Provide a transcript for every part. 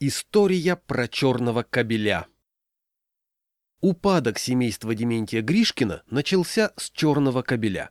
История про черного кобеля Упадок семейства Дементия Гришкина начался с черного кобеля.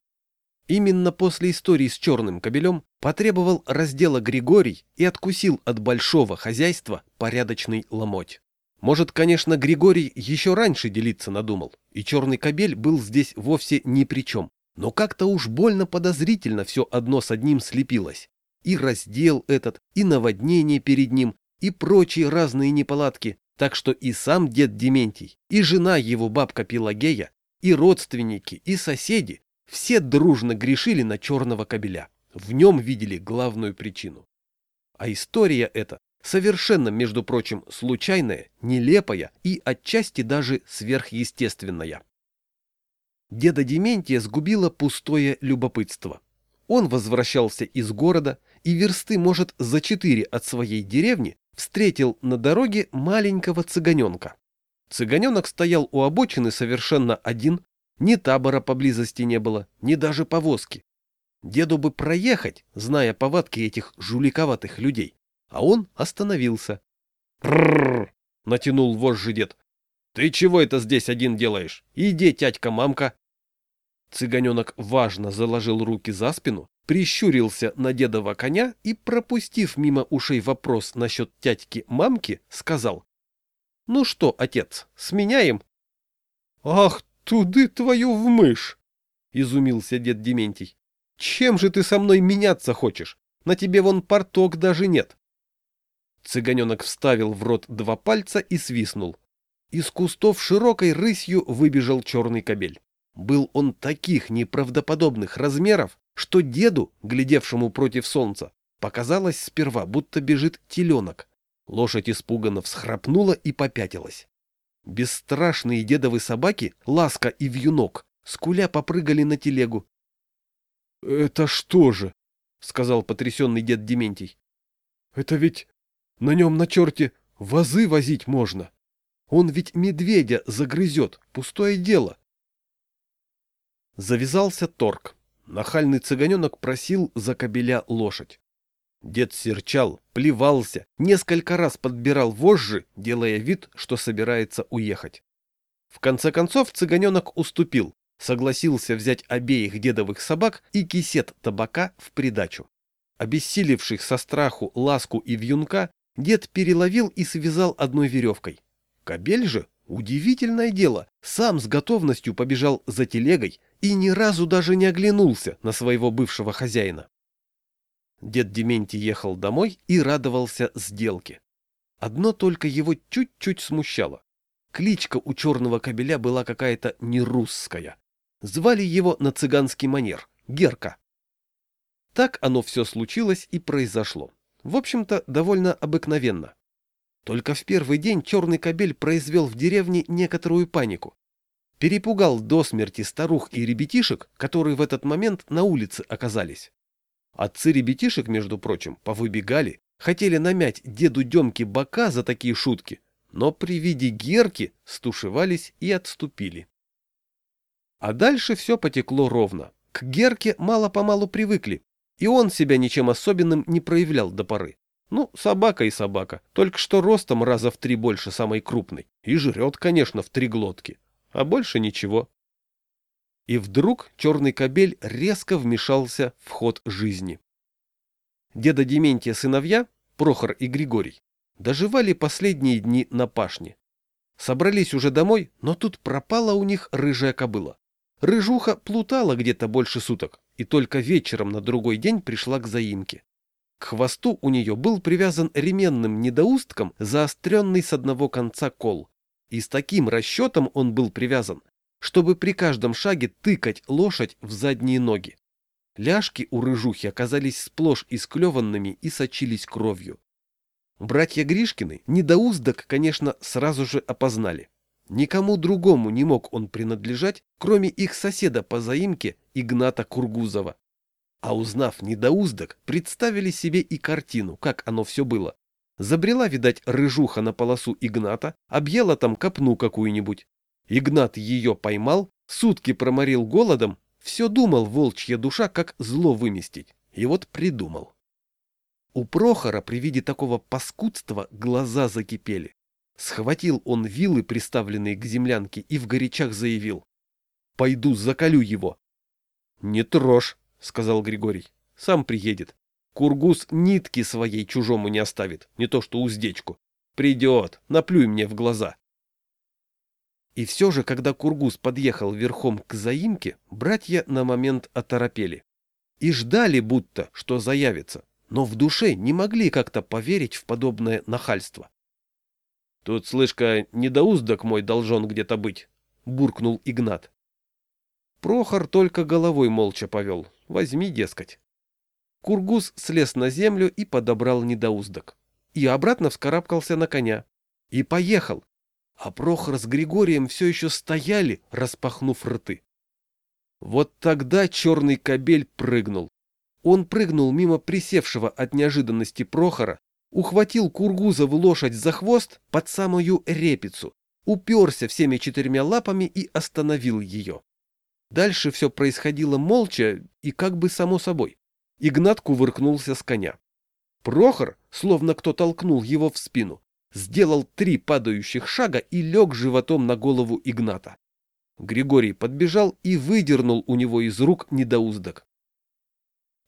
Именно после истории с черным кобелем потребовал раздела Григорий и откусил от большого хозяйства порядочный ломоть. Может, конечно, Григорий еще раньше делиться надумал, и черный кобель был здесь вовсе ни при чем. Но как-то уж больно подозрительно все одно с одним слепилось. И раздел этот, и наводнение перед ним, и прочие разные неполадки, так что и сам дед Дементий, и жена его бабка Пелагея, и родственники, и соседи все дружно грешили на черного кобеля. В нем видели главную причину. А история эта совершенно, между прочим, случайная, нелепая и отчасти даже сверхъестественная. Деда Дементия сгубило пустое любопытство. Он возвращался из города и версты, может, за четыре от своей деревни встретил на дороге маленького цыганенка. Цыганенок стоял у обочины совершенно один, ни табора поблизости не было, ни даже повозки. Деду бы проехать, зная повадки этих жуликоватых людей, а он остановился. «Пррррр!» — натянул вожжи дед. «Ты чего это здесь один делаешь? Иди, тятька-мамка!» Цыганенок важно заложил руки за спину прищурился на дедова коня и, пропустив мимо ушей вопрос насчет тятьки-мамки, сказал. — Ну что, отец, сменяем? — Ах, туды твою в мышь! — изумился дед Дементий. — Чем же ты со мной меняться хочешь? На тебе вон порток даже нет. Цыганенок вставил в рот два пальца и свистнул. Из кустов широкой рысью выбежал черный кобель. Был он таких неправдоподобных размеров, что деду, глядевшему против солнца, показалось сперва, будто бежит теленок. Лошадь испуганно всхрапнула и попятилась. Бесстрашные дедовы собаки, Ласка и Вьюнок, скуля попрыгали на телегу. — Это что же? — сказал потрясенный дед Дементий. — Это ведь на нем на черте вазы возить можно. Он ведь медведя загрызет, пустое дело. Завязался торг. Нахальный цыганенок просил за кобеля лошадь. Дед серчал, плевался, несколько раз подбирал вожжи, делая вид, что собирается уехать. В конце концов цыганенок уступил, согласился взять обеих дедовых собак и кисет табака в придачу. Обессилевших со страху ласку и вьюнка дед переловил и связал одной веревкой. Кобель же, удивительное дело, сам с готовностью побежал за телегой, и ни разу даже не оглянулся на своего бывшего хозяина. Дед Дементий ехал домой и радовался сделке. Одно только его чуть-чуть смущало. Кличка у черного кобеля была какая-то нерусская. Звали его на цыганский манер — Герка. Так оно все случилось и произошло. В общем-то, довольно обыкновенно. Только в первый день черный кобель произвел в деревне некоторую панику. Перепугал до смерти старух и ребятишек, которые в этот момент на улице оказались. Отцы ребятишек, между прочим, повыбегали, хотели намять деду Демке бока за такие шутки, но при виде Герки стушевались и отступили. А дальше все потекло ровно. К Герке мало-помалу привыкли, и он себя ничем особенным не проявлял до поры. Ну, собака и собака, только что ростом раза в три больше самой крупной, и жрет, конечно, в три глотки а больше ничего. И вдруг черный кобель резко вмешался в ход жизни. Деда Дементия сыновья, Прохор и Григорий, доживали последние дни на пашне. Собрались уже домой, но тут пропала у них рыжая кобыла. Рыжуха плутала где-то больше суток, и только вечером на другой день пришла к заимке. К хвосту у нее был привязан ременным недоустком заостренный с одного конца кол, и с таким расчетом он был привязан, чтобы при каждом шаге тыкать лошадь в задние ноги. Ляжки у рыжухи оказались сплошь исклеванными и сочились кровью. Братья Гришкины недоуздок, конечно, сразу же опознали. Никому другому не мог он принадлежать, кроме их соседа по заимке Игната Кургузова. А узнав недоуздок, представили себе и картину, как оно все было. Забрела, видать, рыжуха на полосу Игната, объела там копну какую-нибудь. Игнат ее поймал, сутки проморил голодом, все думал волчья душа, как зло выместить. И вот придумал. У Прохора при виде такого паскудства глаза закипели. Схватил он вилы, приставленные к землянке, и в горячах заявил. «Пойду заколю его». «Не трожь», — сказал Григорий. «Сам приедет. Кургуз нитки своей чужому не оставит, не то что уздечку. Придет, наплюй мне в глаза». И все же, когда Кургуз подъехал верхом к заимке, братья на момент оторопели. И ждали будто, что заявится, но в душе не могли как-то поверить в подобное нахальство. «Тут, слышка, недоуздок мой должен где-то быть», — буркнул Игнат. Прохор только головой молча повел. Возьми, дескать. Кургуз слез на землю и подобрал недоуздок. И обратно вскарабкался на коня. И поехал. А Прохор с Григорием все еще стояли, распахнув рты. Вот тогда черный кобель прыгнул. Он прыгнул мимо присевшего от неожиданности Прохора, ухватил Кургузову лошадь за хвост под самую репицу, уперся всеми четырьмя лапами и остановил ее. Дальше все происходило молча и как бы само собой. Игнат кувыркнулся с коня. Прохор, словно кто толкнул его в спину, сделал три падающих шага и лег животом на голову Игната. Григорий подбежал и выдернул у него из рук недоуздок.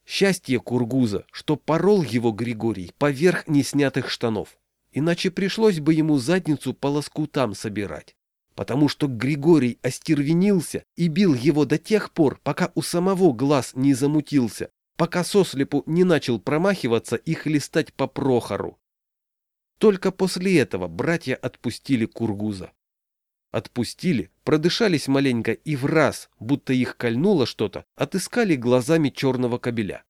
Счастье Кургуза, что порол его Григорий поверх неснятых штанов, иначе пришлось бы ему задницу по лоскутам собирать, потому что Григорий остервенился и бил его до тех пор, пока у самого глаз не замутился, пока сослепу не начал промахиваться и хлестать по Прохору. Только после этого братья отпустили Кургуза. Отпустили, продышались маленько и в раз, будто их кольнуло что-то, отыскали глазами черного кобеля.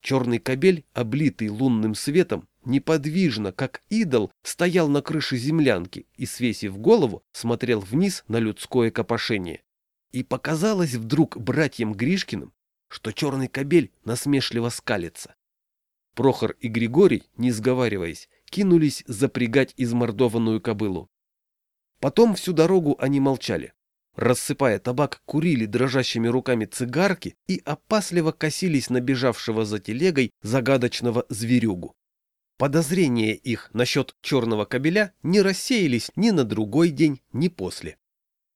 Черный кобель, облитый лунным светом, неподвижно, как идол, стоял на крыше землянки и, свесив голову, смотрел вниз на людское копошение. И показалось вдруг братьям Гришкиным, что черный кобель насмешливо скалится. Прохор и Григорий, не сговариваясь, кинулись запрягать измордованную кобылу. Потом всю дорогу они молчали. Рассыпая табак, курили дрожащими руками цигарки и опасливо косились на бежавшего за телегой загадочного зверюгу. Подозрения их насчет черного кобеля не рассеялись ни на другой день, ни после.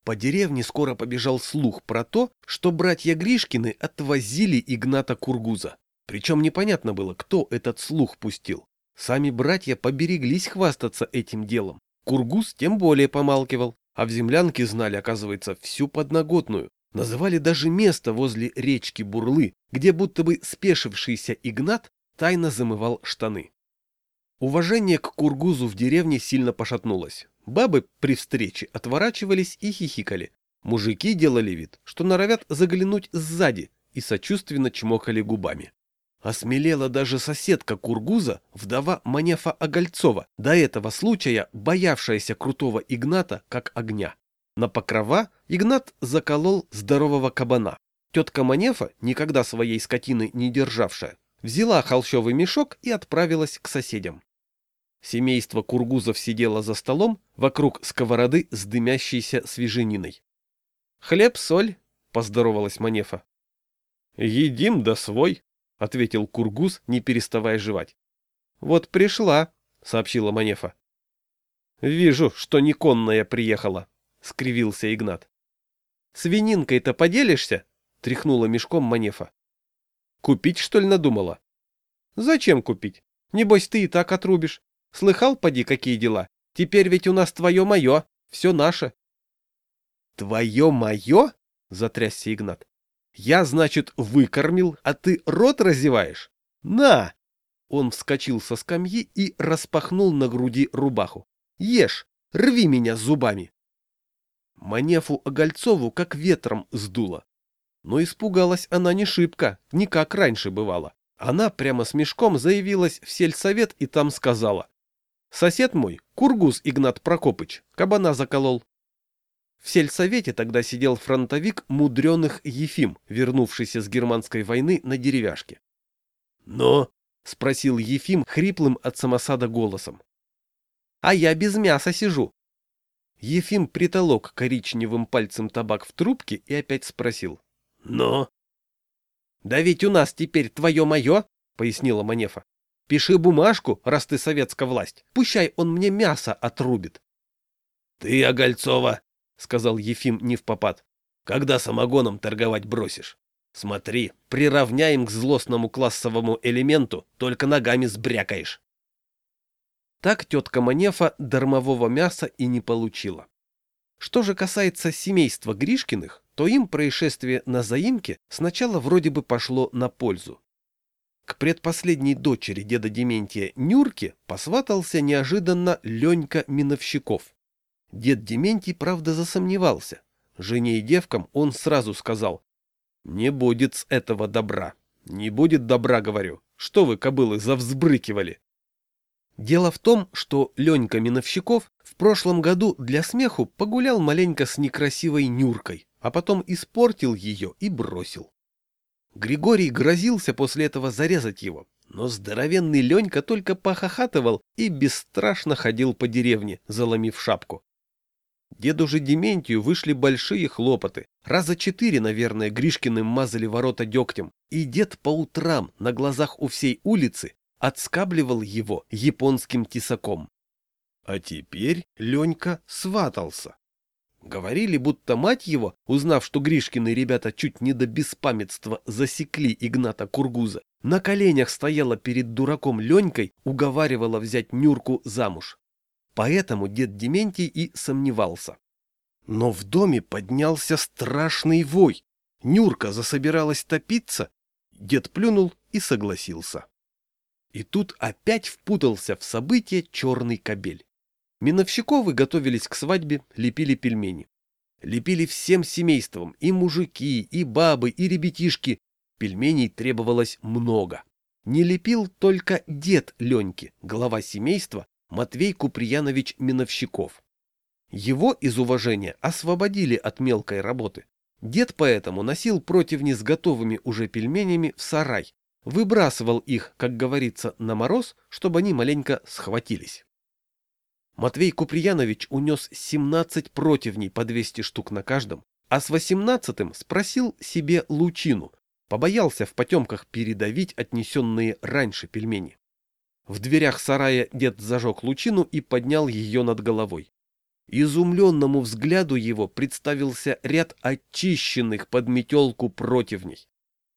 По деревне скоро побежал слух про то, что братья Гришкины отвозили Игната Кургуза. Причем непонятно было, кто этот слух пустил. Сами братья побереглись хвастаться этим делом. Кургуз тем более помалкивал, а в землянке знали, оказывается, всю подноготную. Называли даже место возле речки Бурлы, где будто бы спешившийся Игнат тайно замывал штаны. Уважение к Кургузу в деревне сильно пошатнулось. Бабы при встрече отворачивались и хихикали. Мужики делали вид, что норовят заглянуть сзади и сочувственно чмокали губами. Осмелела даже соседка Кургуза, вдова Манефа Огольцова, до этого случая боявшаяся крутого Игната как огня. На покрова Игнат заколол здорового кабана. Тетка Манефа, никогда своей скотины не державшая, взяла холщовый мешок и отправилась к соседям. Семейство Кургузов сидело за столом вокруг сковороды с дымящейся свежениной. «Хлеб, соль», — поздоровалась Манефа. «Едим да свой», — ответил Кургуз, не переставая жевать. — Вот пришла, — сообщила Манефа. — Вижу, что не конная приехала, — скривился Игнат. — Свининкой-то поделишься? — тряхнула мешком Манефа. — Купить, что ли, надумала? — Зачем купить? Небось, ты и так отрубишь. Слыхал, поди, какие дела? Теперь ведь у нас твое-мое, все наше. — Твое-мое? — затрясся Игнат. Я, значит, выкормил, а ты рот разеваешь? На!» Он вскочил со скамьи и распахнул на груди рубаху. «Ешь! Рви меня зубами!» Манефу Огольцову как ветром сдуло. Но испугалась она не шибко, не как раньше бывало. Она прямо с мешком заявилась в сельсовет и там сказала. «Сосед мой, Кургуз Игнат Прокопыч, кабана заколол. В сельсовете тогда сидел фронтовик мудреных Ефим, вернувшийся с германской войны на деревяшке. «Но?» — спросил Ефим хриплым от самосада голосом. «А я без мяса сижу». Ефим притолок коричневым пальцем табак в трубке и опять спросил. «Но?» «Да ведь у нас теперь твое-мое», — пояснила Манефа. Пиши бумажку, раз ты советская власть. Пущай он мне мясо отрубит. — Ты, Огольцова, — сказал Ефим не в попад, — когда самогоном торговать бросишь? Смотри, приравняем к злостному классовому элементу, только ногами сбрякаешь. Так тетка Манефа дармового мяса и не получила. Что же касается семейства Гришкиных, то им происшествие на заимке сначала вроде бы пошло на пользу. К предпоследней дочери деда Дементия Нюрке посватался неожиданно Ленька Миновщиков. Дед Дементий, правда, засомневался. Жене и девкам он сразу сказал, «Не будет с этого добра. Не будет добра, говорю. Что вы, кобылы, завзбрыкивали?» Дело в том, что Ленька Миновщиков в прошлом году для смеху погулял маленько с некрасивой Нюркой, а потом испортил ее и бросил. Григорий грозился после этого зарезать его, но здоровенный Ленька только похохатывал и бесстрашно ходил по деревне, заломив шапку. Деду же Дементию вышли большие хлопоты. Раза четыре, наверное, Гришкиным мазали ворота дегтем, и дед по утрам на глазах у всей улицы отскабливал его японским тесаком. А теперь Ленька сватался. Говорили, будто мать его, узнав, что Гришкины ребята чуть не до беспамятства засекли Игната Кургуза, на коленях стояла перед дураком Ленькой, уговаривала взять Нюрку замуж. Поэтому дед Дементий и сомневался. Но в доме поднялся страшный вой. Нюрка засобиралась топиться. Дед плюнул и согласился. И тут опять впутался в события черный кобель. Миновщиковы готовились к свадьбе, лепили пельмени. Лепили всем семейством, и мужики, и бабы, и ребятишки. Пельменей требовалось много. Не лепил только дед Леньки, глава семейства, Матвей Куприянович Миновщиков. Его из уважения освободили от мелкой работы. Дед поэтому носил противни с готовыми уже пельменями в сарай, выбрасывал их, как говорится, на мороз, чтобы они маленько схватились. Матвей Куприянович унес 17 противней по 200 штук на каждом, а с 18-м спросил себе лучину, побоялся в потемках передавить отнесенные раньше пельмени. В дверях сарая дед зажег лучину и поднял ее над головой. Изумленному взгляду его представился ряд очищенных под метелку противней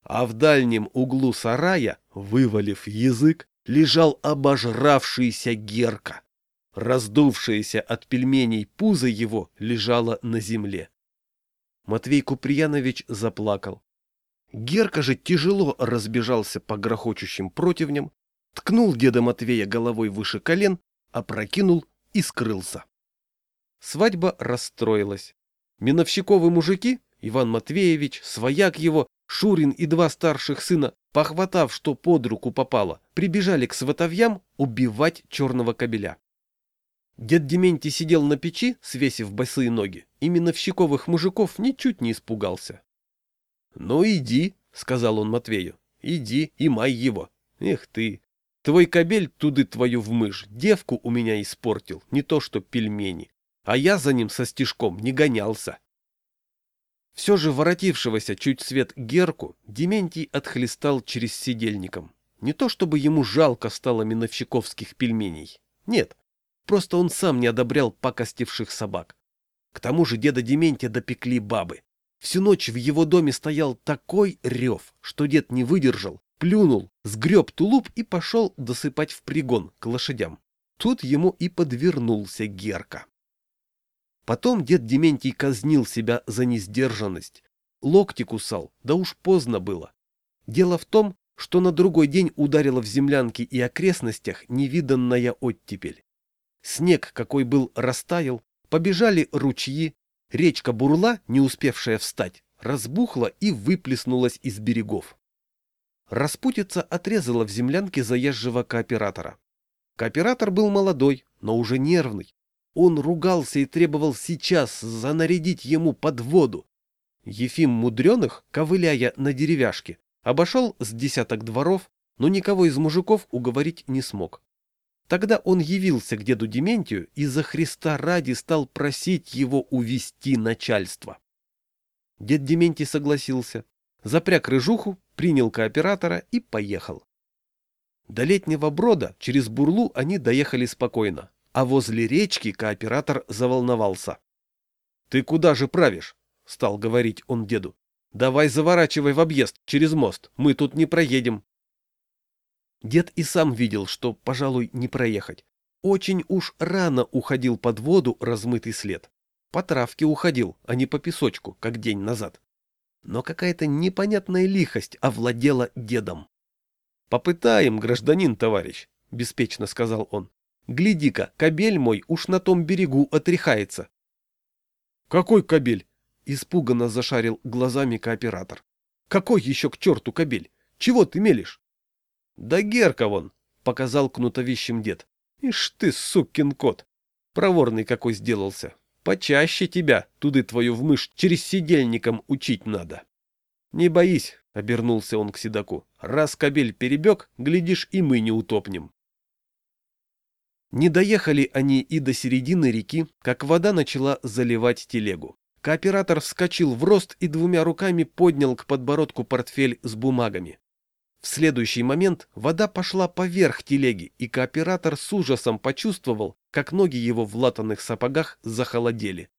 а в дальнем углу сарая, вывалив язык, лежал обожравшийся Герка. Раздувшееся от пельменей пузо его лежало на земле. Матвей Куприянович заплакал. Герка же тяжело разбежался по грохочущим противням, ткнул деда Матвея головой выше колен, опрокинул и скрылся. Свадьба расстроилась. Миновщиковы мужики, Иван Матвеевич, свояк его, Шурин и два старших сына, похватав, что под руку попало, прибежали к сватовьям убивать черного кобеля. Дед Дементий сидел на печи, свесив босые ноги, именно в щековых мужиков ничуть не испугался. — Ну иди, — сказал он Матвею, — иди и май его. Эх ты, твой кобель туды твою в мышь, девку у меня испортил, не то что пельмени. А я за ним со стежком не гонялся. Все же воротившегося чуть свет Герку Дементий отхлестал через сидельником. Не то чтобы ему жалко стало миновщиковских пельменей. Нет, просто он сам не одобрял покостивших собак. К тому же деда Дементия допекли бабы. Всю ночь в его доме стоял такой рев, что дед не выдержал, плюнул, сгреб тулуп и пошел досыпать в пригон к лошадям. Тут ему и подвернулся Герка. Потом дед Дементий казнил себя за несдержанность. Локти кусал, да уж поздно было. Дело в том, что на другой день ударила в землянке и окрестностях невиданная оттепель. Снег, какой был, растаял, побежали ручьи, речка Бурла, не успевшая встать, разбухла и выплеснулась из берегов. Распутица отрезала в землянке заезжего кооператора. Кооператор был молодой, но уже нервный, он ругался и требовал сейчас занарядить ему под воду. Ефим Мудреных, ковыляя на деревяшке, обошел с десяток дворов, но никого из мужиков уговорить не смог. Тогда он явился к деду Дементию и за Христа ради стал просить его увести начальство. Дед Дементий согласился, запряг рыжуху, принял кооператора и поехал. До летнего брода через бурлу они доехали спокойно, а возле речки кооператор заволновался. — Ты куда же правишь? — стал говорить он деду. — Давай заворачивай в объезд через мост, мы тут не проедем. Дед и сам видел, что, пожалуй, не проехать. Очень уж рано уходил под воду размытый след. По травке уходил, а не по песочку, как день назад. Но какая-то непонятная лихость овладела дедом. «Попытаем, гражданин товарищ», — беспечно сказал он. «Гляди-ка, кобель мой уж на том берегу отряхается». «Какой кобель?» — испуганно зашарил глазами кооператор. «Какой еще к черту кобель? Чего ты мелешь?» «Да Герка вон», — показал кнутовищем дед. «Ишь ты, сукин кот! Проворный какой сделался. Почаще тебя, туды твою в мышь, через сидельником учить надо». «Не боись», — обернулся он к седаку. «Раз кобель перебег, глядишь, и мы не утопнем». Не доехали они и до середины реки, как вода начала заливать телегу. Кооператор вскочил в рост и двумя руками поднял к подбородку портфель с бумагами. В следующий момент вода пошла поверх телеги, и кооператор с ужасом почувствовал, как ноги его в латаных сапогах захолодели.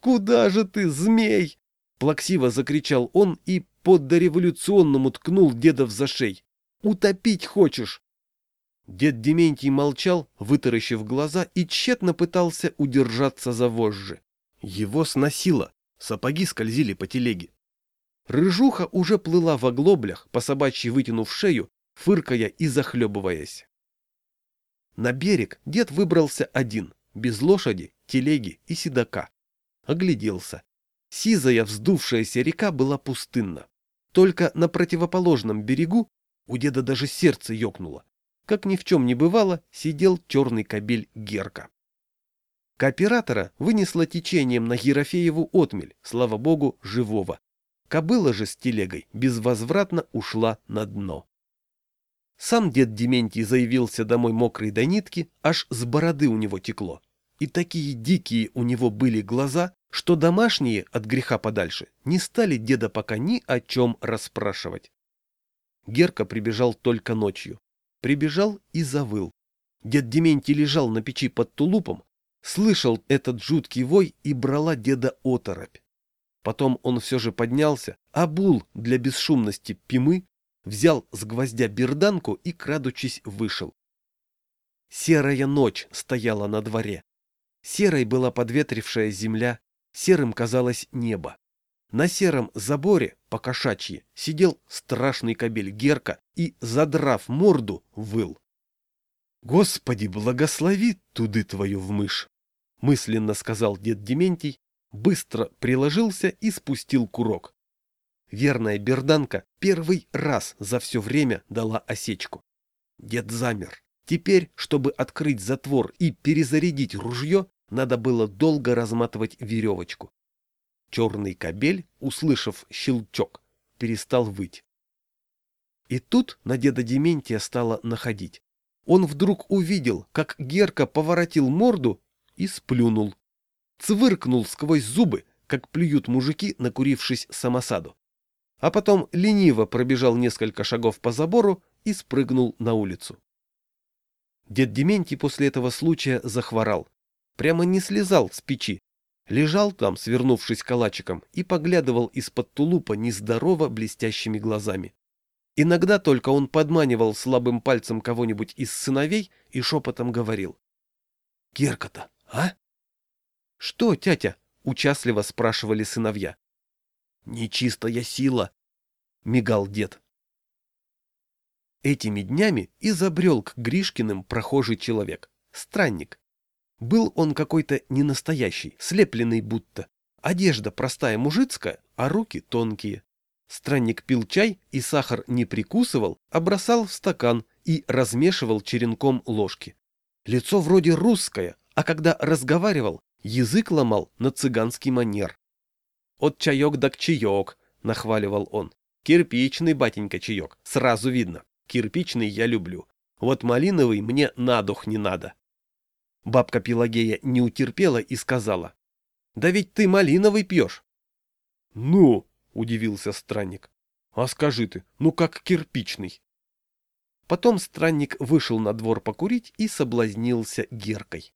«Куда же ты, змей?» — плаксиво закричал он и поддореволюционному ткнул деда в зашей. «Утопить хочешь?» Дед Дементий молчал, вытаращив глаза, и тщетно пытался удержаться за вожжи. Его сносило, сапоги скользили по телеге. Рыжуха уже плыла в оглоблях, по собачьи вытянув шею, фыркая и захлебываясь. На берег дед выбрался один, без лошади, телеги и седока. Огляделся. Сизая вздувшаяся река была пустынна. Только на противоположном берегу у деда даже сердце ёкнуло. Как ни в чем не бывало, сидел черный кобель Герка. Кооператора вынесло течением на Ерофееву отмель, слава богу, живого. Кобыла же с телегой безвозвратно ушла на дно. Сам дед Дементий заявился домой мокрый до нитки, аж с бороды у него текло. И такие дикие у него были глаза, что домашние от греха подальше не стали деда пока ни о чем расспрашивать. Герка прибежал только ночью. Прибежал и завыл. Дед Дементий лежал на печи под тулупом, слышал этот жуткий вой и брала деда оторопь. Потом он все же поднялся, обул для бесшумности пимы, взял с гвоздя берданку и, крадучись, вышел. Серая ночь стояла на дворе. Серой была подветрившая земля, серым казалось небо. На сером заборе, по кошачьи, сидел страшный кобель Герка и, задрав морду, выл. «Господи, благослови туды твою в мышь!» — мысленно сказал дед Дементий быстро приложился и спустил курок. Верная берданка первый раз за все время дала осечку. Дед замер. Теперь, чтобы открыть затвор и перезарядить ружье, надо было долго разматывать веревочку. Черный кобель, услышав щелчок, перестал выть. И тут на деда Дементия стало находить. Он вдруг увидел, как Герка поворотил морду и сплюнул цвыркнул сквозь зубы, как плюют мужики, накурившись самосаду. А потом лениво пробежал несколько шагов по забору и спрыгнул на улицу. Дед Дементий после этого случая захворал. Прямо не слезал с печи. Лежал там, свернувшись калачиком, и поглядывал из-под тулупа нездорово блестящими глазами. Иногда только он подманивал слабым пальцем кого-нибудь из сыновей и шепотом говорил. — Герка-то, а? — Что, тятя? — участливо спрашивали сыновья. — Нечистая сила, — мигал дед. Этими днями изобрел к Гришкиным прохожий человек, странник. Был он какой-то ненастоящий, слепленный будто. Одежда простая мужицкая, а руки тонкие. Странник пил чай и сахар не прикусывал, а бросал в стакан и размешивал черенком ложки. Лицо вроде русское, а когда разговаривал, Язык ломал на цыганский манер. «От чаек да к чаек», — нахваливал он. «Кирпичный, батенька, чаек, сразу видно. Кирпичный я люблю. Вот малиновый мне на дух не надо». Бабка Пелагея не утерпела и сказала. «Да ведь ты малиновый пьешь». «Ну?» — удивился странник. «А скажи ты, ну как кирпичный?» Потом странник вышел на двор покурить и соблазнился Геркой. —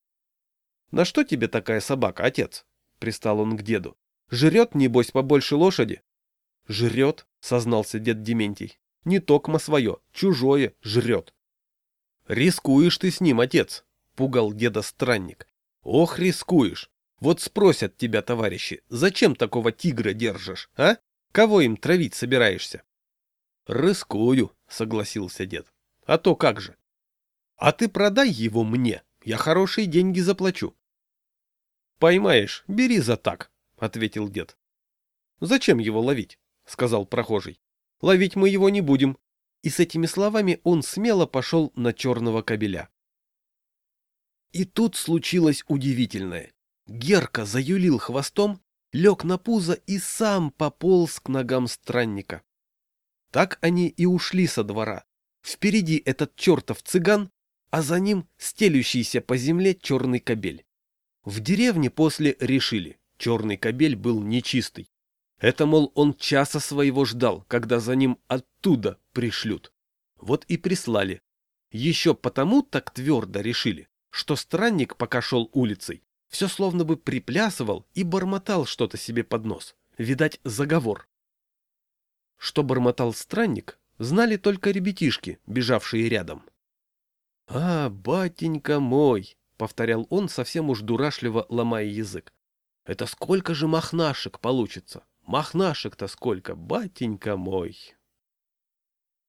На что тебе такая собака, отец? — пристал он к деду. — Жрет, небось, побольше лошади? — Жрет, — сознался дед Дементий. — Не токмо свое, чужое жрет. — Рискуешь ты с ним, отец, — пугал деда странник. — Ох, рискуешь. Вот спросят тебя, товарищи, зачем такого тигра держишь, а? Кого им травить собираешься? — Рискую, — согласился дед. А то как же? А ты продай его мне, я хорошие деньги заплачу. Поймаешь, бери за так, ответил дед. Зачем его ловить? сказал прохожий. Ловить мы его не будем. И с этими словами он смело пошел на черного кобеля. И тут случилось удивительное. Герка заюлил хвостом, лег на пузо и сам пополз к ногам странника. Так они и ушли со двора, Впереди этот чертов цыган, а за ним стелющийся по земле черный кобель. В деревне после решили, черный кобель был нечистый. Это, мол, он часа своего ждал, когда за ним оттуда пришлют. Вот и прислали. Еще потому так твердо решили, что странник, пока шел улицей, все словно бы приплясывал и бормотал что-то себе под нос. Видать, заговор. Что бормотал странник, знали только ребятишки, бежавшие рядом. — А, батенька мой! — повторял он, совсем уж дурашливо ломая язык. — Это сколько же махнашек получится? Махнашек-то сколько, батенька мой!